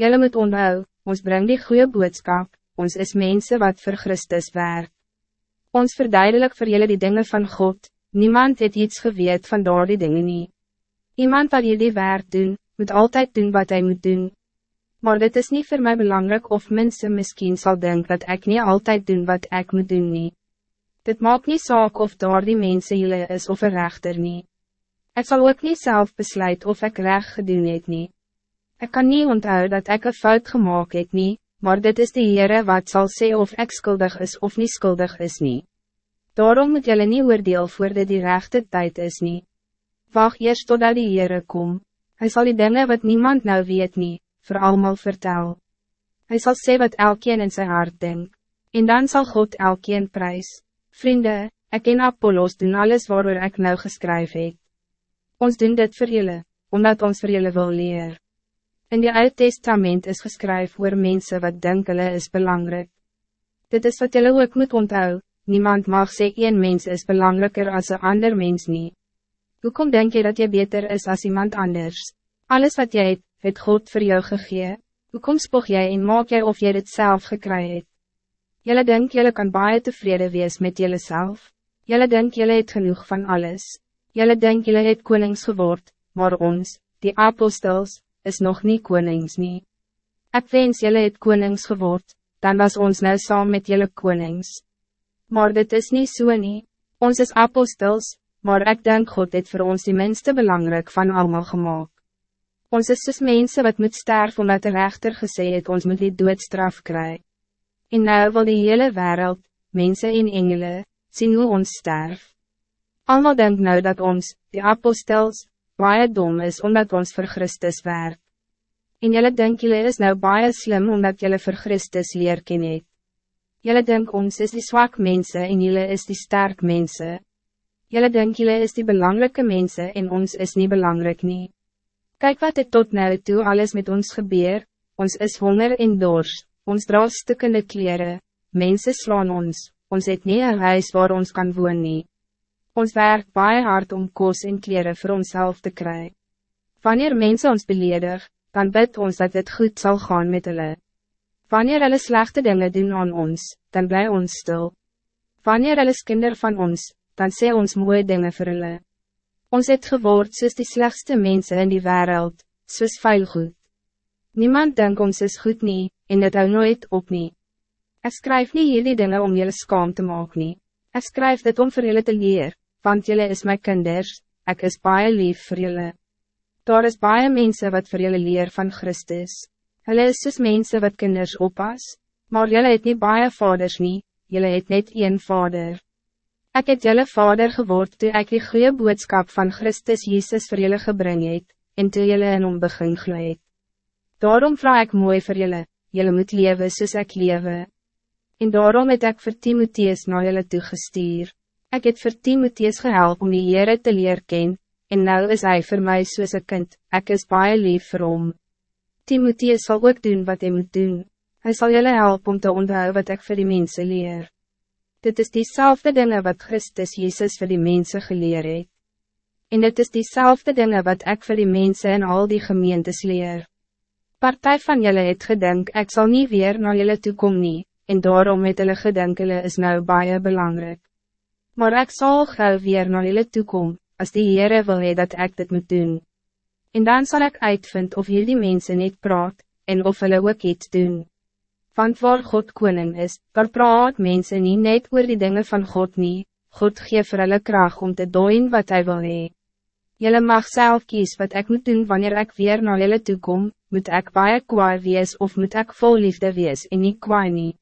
Jelle moet onthou, ons breng die goede boodskap, ons is mensen wat voor Christus werk. Ons verduidelik voor jullie die dingen van God, niemand het iets geweet van door die dingen niet. Iemand wat jullie werk doen, moet altijd doen wat hij moet doen. Maar dit is niet voor mij belangrijk of mensen misschien zal denken dat ik niet altijd doen wat ik moet doen niet. Dit maakt niet zaak of door die mensen jullie is of een rechter niet. Ik zal ook niet zelf besluiten of ik recht gedoen het niet. Ik kan niet onthouden dat ik een fout gemaakt het niet, maar dit is de Heere wat zal zeggen of ik schuldig is of niet schuldig is niet. Daarom moet jullie niet oordeel voor de die rechte tijd is niet. Wacht eerst totdat die Heere kom. Hij zal die dingen wat niemand nou weet niet, voor allemaal vertel. Hij zal zeggen wat elkeen in zijn hart denkt. En dan zal God elkeen prijs. Vrienden, ik en Apollos doen alles waarover ik nou geskryf het. Ons doen dit voor jullie, omdat ons voor jullie wil leren. In die Oud Testament is geskryf oor mense wat denk hulle is belangrijk. Dit is wat jullie ook moet onthou, niemand mag sê een mens is belangrijker als een ander mens niet. Hoekom denk je dat je beter is als iemand anders? Alles wat jij het, het God voor jou gegee. Hoekom spog jij en maak jij of jy dit zelf gekry het? Jelle denk jelle kan baie tevreden wees met jelle zelf. Jelle denk jelle het genoeg van alles. Jelle denk jelle het konings geword, maar ons, die apostels, is nog niet konings nie. Ek wens jylle het konings geword, dan was ons nou saam met jylle konings. Maar dit is niet so nie, ons is apostels, maar ik denk God het voor ons die minste belangrijk van allemaal gemaakt. Ons is soos mense wat moet sterven omdat de rechter gesê het ons moet die doodstraf kry. En nou wil die hele wereld, mensen en engelen, zien hoe ons sterf. Allemaal denk nou dat ons, die apostels, baie dom is omdat ons voor Christus werk. En jullie denk jullie is nou baie slim omdat jullie voor Christus leer ken het. Jullie denk ons is die zwak mensen en jullie is die sterk mensen. Jullie denk jullie is die belangrijke mensen en ons is niet belangrijk nie. Kijk wat het tot nu toe alles met ons gebeur, ons is honger en dors, ons dra stukkende kleren, mensen slaan ons, ons het nie een huis waar ons kan woon nie. Ons werk baie hard om kos en kleren voor onszelf te krijgen. Wanneer mensen ons beledig, dan bid ons dat het goed zal gaan met hulle. Wanneer hulle slechte dingen doen aan ons, dan blij ons stil. Wanneer hulle kinder van ons, dan sê ons mooie dingen vir hulle. Ons het geword soos die slechtste mensen in die wereld, soos goed. Niemand denkt ons is goed nie, en dit hou nooit op nie. Ek skryf nie hierdie dinge om jullie skaam te maak nie. Ek skryf dit om vir jullie te leer, want jullie is mijn kinders, ik is baie lief voor jullie. Daar is baie mensen wat voor jullie leer van Christus. Hulle is soos mense wat kinders oppas, maar jullie het niet baie vaders nie, jullie het net één vader. Ik het jullie vader geword toe ek die goeie boodskap van Christus Jezus voor jullie gebring het, en toe jullie in hom begin gloeit. Daarom vraag ik mooi voor jullie, jullie moet leven soos ek lewe. En daarom het ek vir Timotheus na jullie toegestuur. Ik het vir Timotheus gehelp om die Heere te leer ken, en nou is hij voor mij soos een kind, ek is baie lief vir hom. Timotheus zal ook doen wat hij moet doen. Hij zal jullie helpen om te onthouden wat ik voor die mensen leer. Dit is diezelfde dingen wat Christus Jezus voor die mensen geleerd het. En dit is diezelfde dingen wat ik voor die mensen en al die gemeentes leer. Partij van jullie het gedenk, ik zal niet weer naar jullie toe komen, nie, en daarom het hulle gedenk hulle is nou baie belangrijk. Maar ik zal gauw weer naar jullie toe komen, als die Heere wil hee dat ik dit moet doen. En dan zal ik uitvind of jullie mensen niet praat, en of hulle ook iets doen. Want waar God koning is, daar praat mensen niet net oor die dingen van God niet. God geef vir hulle kracht om te doen wat hij wil hee. Jullie mag zelf kies wat ik moet doen wanneer ik weer naar jullie toe kom, moet ik baie kwaai wees of moet ik vol liefde wees en niet kwaai nie.